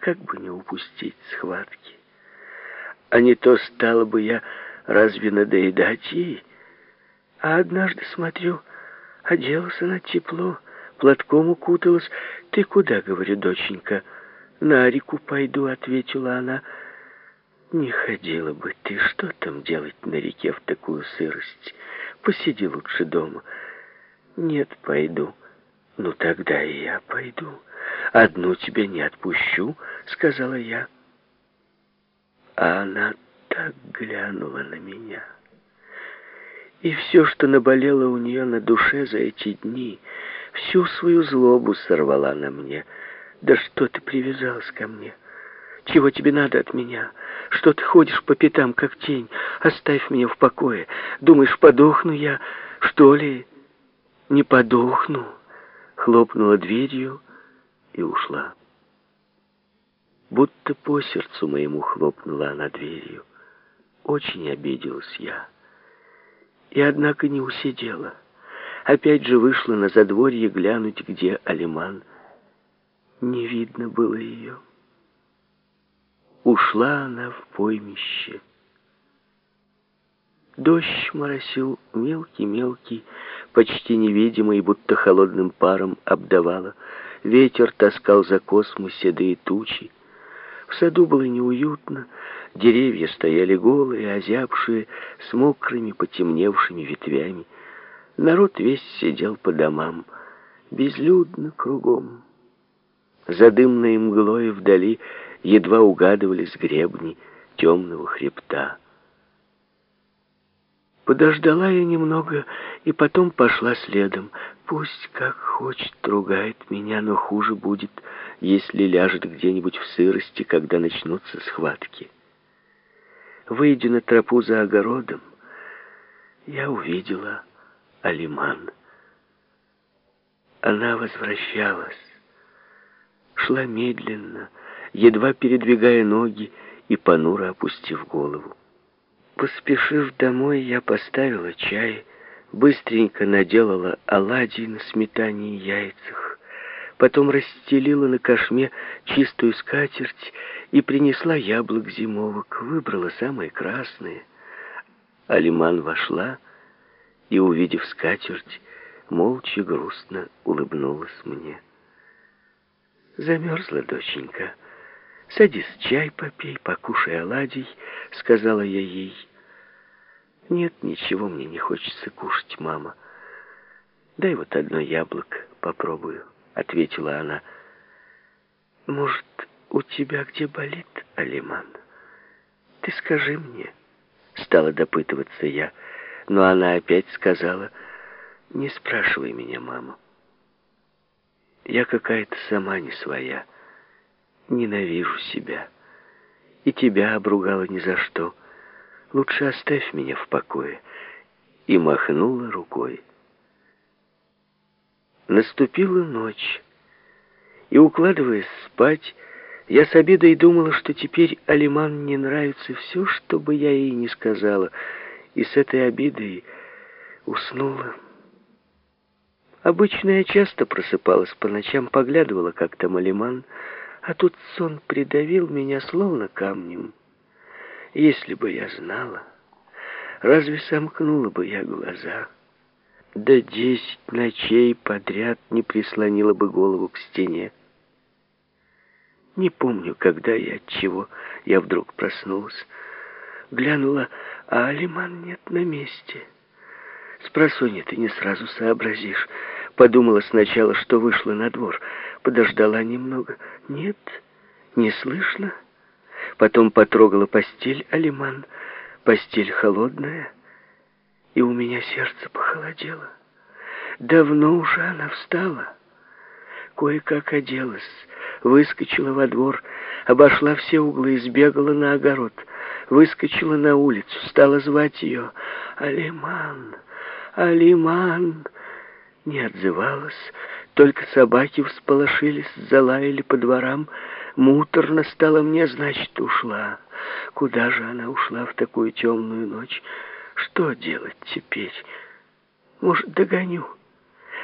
как бы не упустить схватки. А не то стала бы я разве надоедать ей? А однажды смотрю, оделась она тепло, платком укуталась. «Ты куда?» — говорю, доченька. «На реку пойду», — ответила она. «Не ходила бы ты, что там делать на реке в такую сырость? Посиди лучше дома». «Нет, пойду». «Ну, тогда и я пойду. Одну тебя не отпущу», — сказала я. А она так глянула на меня. И все, что наболело у нее на душе за эти дни, всю свою злобу сорвала на мне. «Да что ты привязалась ко мне? Чего тебе надо от меня? Что ты ходишь по пятам, как тень? Оставь меня в покое. Думаешь, подохну я, что ли?» «Не подохну!» Хлопнула дверью и ушла. Будто по сердцу моему хлопнула она дверью. Очень обиделась я. И однако не усидела. Опять же вышла на задворье глянуть, где Алиман. Не видно было ее. Ушла она в поймище. Дождь моросил мелкий-мелкий, почти невидимый, будто холодным паром обдавало. Ветер таскал за космы седые тучи. В саду было неуютно, деревья стояли голые, озябшие, с мокрыми, потемневшими ветвями. Народ весь сидел по домам, безлюдно кругом. За дымной мглой вдали едва угадывались гребни темного хребта. Подождала я немного и потом пошла следом. Пусть как хочет ругает меня, но хуже будет, если ляжет где-нибудь в сырости, когда начнутся схватки. Выйдя на тропу за огородом, я увидела Алиман. Она возвращалась, шла медленно, едва передвигая ноги и понуро опустив голову. Поспешив домой, я поставила чай, быстренько наделала оладий на сметане и яйцах, потом расстелила на кошме чистую скатерть и принесла яблок зимовок, выбрала самые красные. Алиман вошла и, увидев скатерть, молча грустно улыбнулась мне. «Замерзла, доченька. Садись, чай попей, покушай оладий», — сказала я ей. «Нет, ничего мне не хочется кушать, мама. Дай вот одно яблоко, попробую», — ответила она. «Может, у тебя где болит, Алиман? Ты скажи мне». Стала допытываться я, но она опять сказала, «Не спрашивай меня, мама. Я какая-то сама не своя, ненавижу себя, и тебя обругала ни за что». Лучше оставь меня в покое. И махнула рукой. Наступила ночь, и, укладываясь спать, я с обидой думала, что теперь Алиман не нравится все, что бы я ей не сказала, и с этой обидой уснула. Обычно я часто просыпалась по ночам, поглядывала, как там Алиман, а тут сон придавил меня словно камнем. Если бы я знала, разве сомкнула бы я глаза? Да десять ночей подряд не прислонила бы голову к стене. Не помню, когда и от чего я вдруг проснулась. Глянула, а Алиман нет на месте. Спросонья ты не сразу сообразишь. Подумала сначала, что вышла на двор. Подождала немного. Нет, не слышно. Потом потрогала постель Алиман. Постель холодная, и у меня сердце похолодело. Давно уже она встала. Кое-как оделась, выскочила во двор, обошла все углы и сбегала на огород. Выскочила на улицу, стала звать ее. «Алиман! Алиман!» Не отзывалась, только собаки всполошились, залаяли по дворам, Муторно стало мне, значит, ушла. Куда же она ушла в такую темную ночь? Что делать теперь? Может, догоню?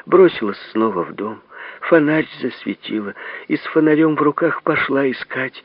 Бросилась снова в дом. фонарь засветила и с фонарем в руках пошла искать.